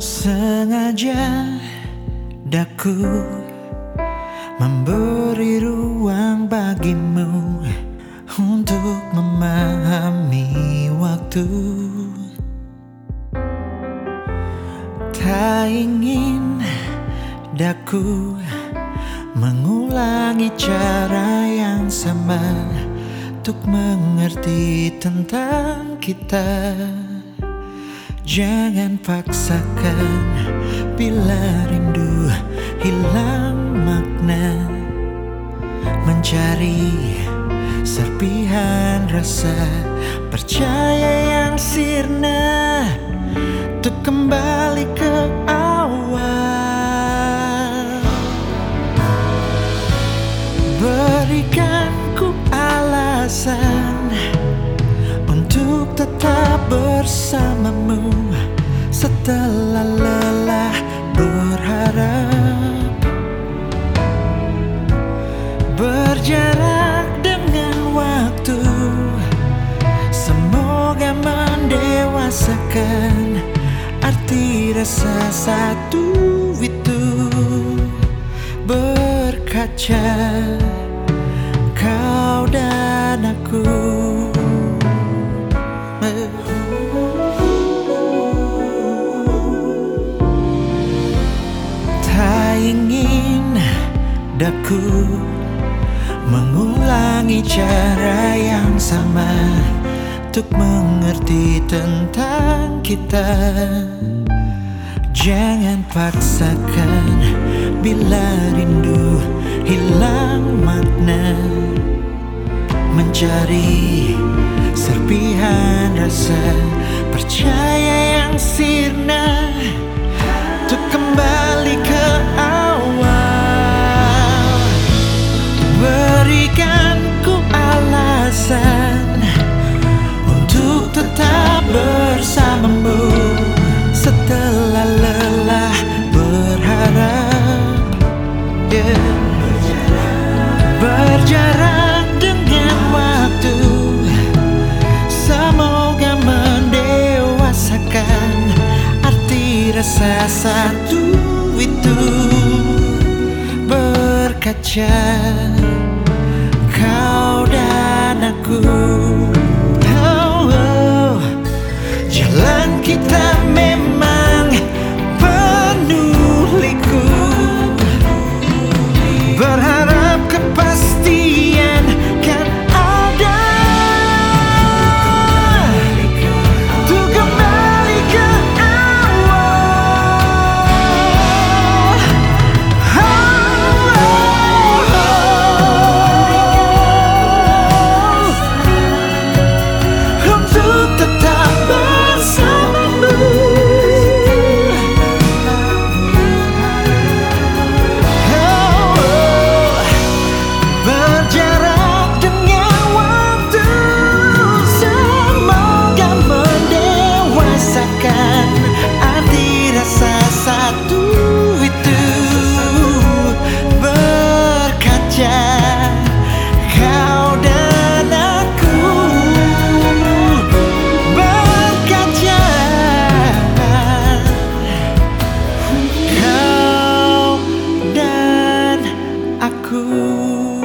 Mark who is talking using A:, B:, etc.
A: Sengaja daku memberi ruang bagimu untuk memahami waktu. Tak ingin daku mengulangi cara yang sama untuk mengerti tentang kita. Jangan paksakan bila rindu hilang makna. Mencari serpihan rasa percaya yang sirna. Untuk kembali ke awal. Berikan ku alasan untuk tetap bersamamu setelah lelah berharap. Berjarak dengan waktu semoga mendewasakan arti rasa satu itu. Berkaca daku mengulangi cara yang sama Untuk mengerti tentang kita. Jangan paksakan bila rindu hilang makna. Mencari serpihan rasa Berjarak dengan waktu. Semoga mendewasakan Arti rasa satu itu. Berkaca you.